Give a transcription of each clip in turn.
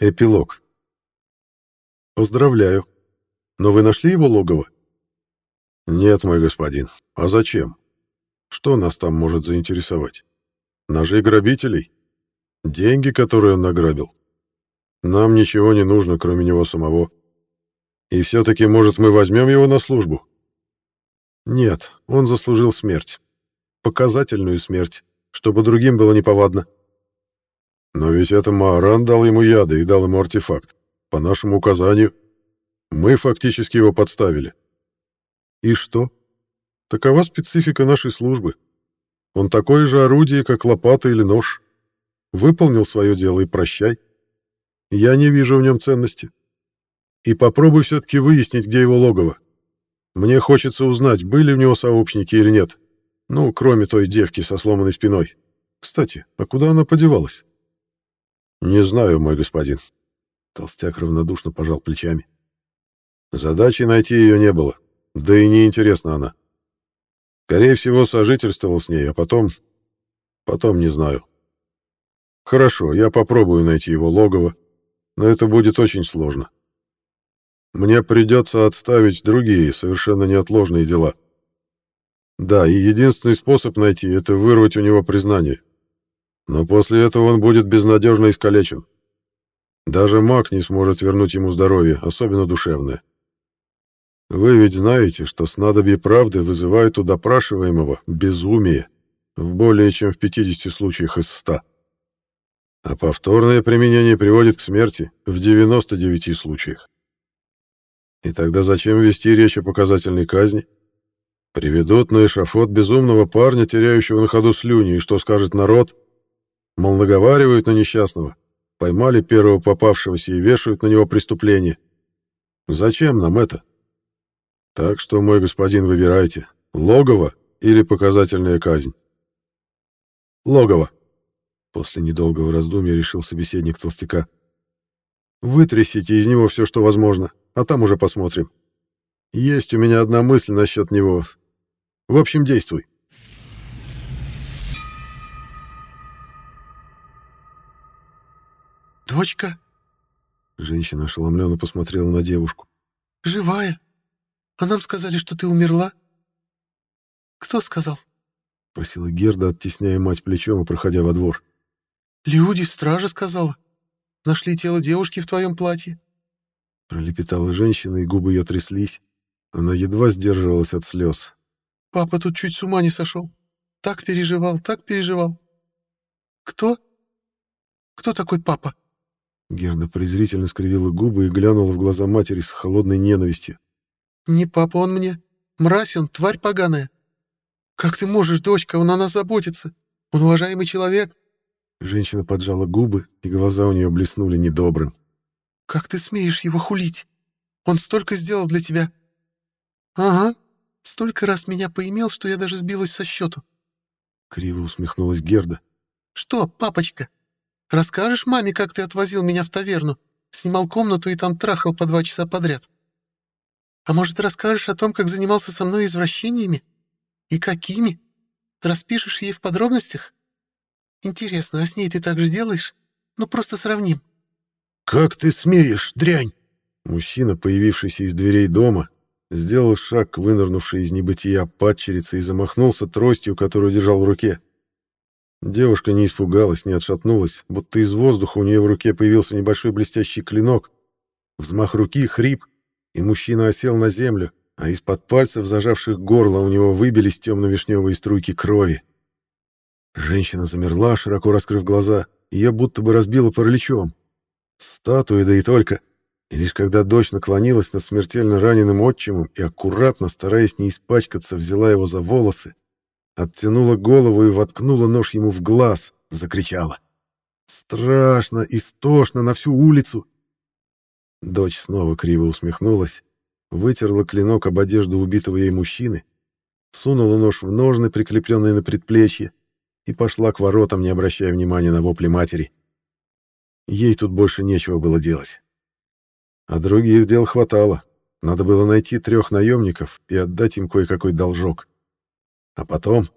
Эпилог. Поздравляю. Но вы нашли его логово? Нет, мой господин. А зачем? Что нас там может заинтересовать? Ножи грабителей? Деньги, которые он награбил? Нам ничего не нужно, кроме него самого. И все-таки, может, мы возьмем его на службу? Нет, он заслужил смерть. Показательную смерть, чтобы другим было неповадно. Но ведь это Мааран дал ему яды и дал ему артефакт. По нашему указанию. Мы фактически его подставили. И что? Такова специфика нашей службы. Он такое же орудие, как лопата или нож. Выполнил свое дело и прощай. Я не вижу в нем ценности. И попробуй все-таки выяснить, где его логово. Мне хочется узнать, были у него сообщники или нет. Ну, кроме той девки со сломанной спиной. Кстати, а куда она подевалась? «Не знаю, мой господин». Толстяк равнодушно пожал плечами. Задачи найти ее не было, да и не интересна она. Скорее всего, сожительствовал с ней, а потом... Потом не знаю. Хорошо, я попробую найти его логово, но это будет очень сложно. Мне придется отставить другие, совершенно неотложные дела. Да, и единственный способ найти — это вырвать у него признание. Но после этого он будет безнадежно искалечен. Даже маг не сможет вернуть ему здоровье, особенно душевное. Вы ведь знаете, что снадобье правды вызывает у допрашиваемого безумие в более чем в 50 случаях из 100. А повторное применение приводит к смерти в 99 случаях. И тогда зачем вести речь о показательной казни? Приведут на эшафот безумного парня, теряющего на ходу слюни, и что скажет народ — Мол, наговаривают на несчастного, поймали первого попавшегося и вешают на него преступление. Зачем нам это? Так что, мой господин, выбирайте, логово или показательная казнь. Логово. После недолгого раздумья решил собеседник толстяка. Вытрясите из него все, что возможно, а там уже посмотрим. Есть у меня одна мысль насчет него. В общем, действуй. «Дочка?» Женщина ошеломленно посмотрела на девушку. «Живая? А нам сказали, что ты умерла?» «Кто сказал?» — просила Герда, оттесняя мать плечом и проходя во двор. «Люди, стража сказала. Нашли тело девушки в твоем платье». Пролепетала женщина, и губы ее тряслись. Она едва сдерживалась от слез. «Папа тут чуть с ума не сошел. Так переживал, так переживал». «Кто? Кто такой папа?» Герда презрительно скривила губы и глянула в глаза матери с холодной ненавистью. «Не папа он мне. Мразь он, тварь поганая. Как ты можешь, дочка, он о нас заботится. Он уважаемый человек». Женщина поджала губы, и глаза у нее блеснули недобрым. «Как ты смеешь его хулить? Он столько сделал для тебя». «Ага, столько раз меня поимел, что я даже сбилась со счету». Криво усмехнулась Герда. «Что, папочка, Расскажешь маме, как ты отвозил меня в таверну, снимал комнату и там трахал по два часа подряд? А может, расскажешь о том, как занимался со мной извращениями? И какими? Распишешь ей в подробностях? Интересно, а с ней ты так же делаешь? Ну, просто сравним». «Как ты смеешь, дрянь?» Мужчина, появившийся из дверей дома, сделал шаг к вынырнувшей из небытия падчерице и замахнулся тростью, которую держал в руке. Девушка не испугалась, не отшатнулась, будто из воздуха у нее в руке появился небольшой блестящий клинок. Взмах руки, хрип, и мужчина осел на землю, а из-под пальцев, зажавших горло, у него выбились темно-вишневые струйки крови. Женщина замерла, широко раскрыв глаза, ее будто бы разбило параличом. Статуя, да и только. И лишь когда дочь наклонилась над смертельно раненым отчимом и аккуратно, стараясь не испачкаться, взяла его за волосы, оттянула голову и воткнула нож ему в глаз, закричала. Страшно, истошно, на всю улицу. Дочь снова криво усмехнулась, вытерла клинок об одежду убитого ей мужчины, сунула нож в ножны, прикрепленные на предплечье, и пошла к воротам, не обращая внимания на вопли матери. Ей тут больше нечего было делать. А других дел хватало. Надо было найти трех наемников и отдать им кое-какой должок. А потом...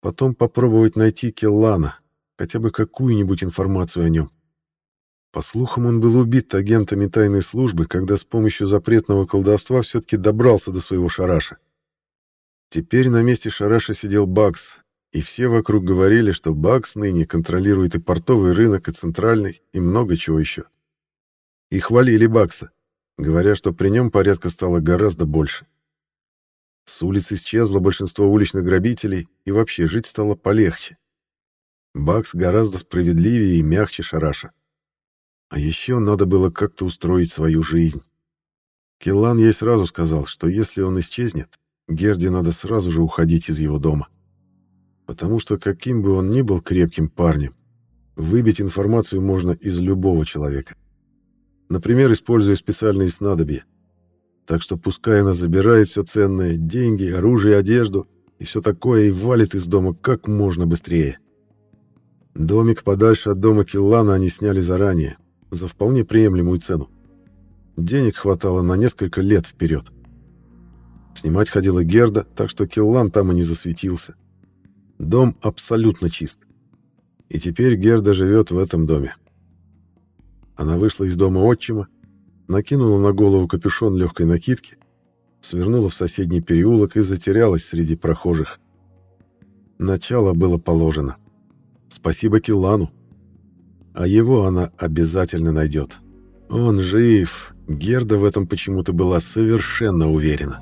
Потом попробовать найти Келлана, хотя бы какую-нибудь информацию о нем. По слухам, он был убит агентами тайной службы, когда с помощью запретного колдовства все-таки добрался до своего шараша. Теперь на месте шараша сидел Бакс, и все вокруг говорили, что Бакс ныне контролирует и портовый рынок, и центральный, и много чего еще. И хвалили Бакса, говоря, что при нем порядка стало гораздо больше. С улиц исчезло большинство уличных грабителей, и вообще жить стало полегче. Бакс гораздо справедливее и мягче Шараша. А еще надо было как-то устроить свою жизнь. Келлан ей сразу сказал, что если он исчезнет, Герде надо сразу же уходить из его дома. Потому что каким бы он ни был крепким парнем, выбить информацию можно из любого человека. Например, используя специальные снадобья. Так что пускай она забирает все ценное, деньги, оружие, одежду и все такое, и валит из дома как можно быстрее. Домик подальше от дома Киллана они сняли заранее, за вполне приемлемую цену. Денег хватало на несколько лет вперед. Снимать ходила Герда, так что Киллан там и не засветился. Дом абсолютно чист. И теперь Герда живет в этом доме. Она вышла из дома отчима, накинула на голову капюшон легкой накидки, свернула в соседний переулок и затерялась среди прохожих. Начало было положено. Спасибо Киллану а его она обязательно найдет. Он жив. Герда в этом почему-то была совершенно уверена.